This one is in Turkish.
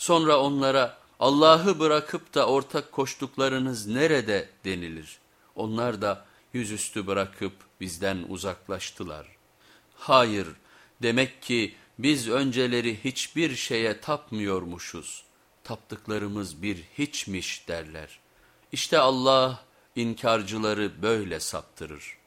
Sonra onlara Allah'ı bırakıp da ortak koştuklarınız nerede denilir. Onlar da yüzüstü bırakıp bizden uzaklaştılar. Hayır demek ki biz önceleri hiçbir şeye tapmıyormuşuz. Taptıklarımız bir hiçmiş derler. İşte Allah inkarcıları böyle saptırır.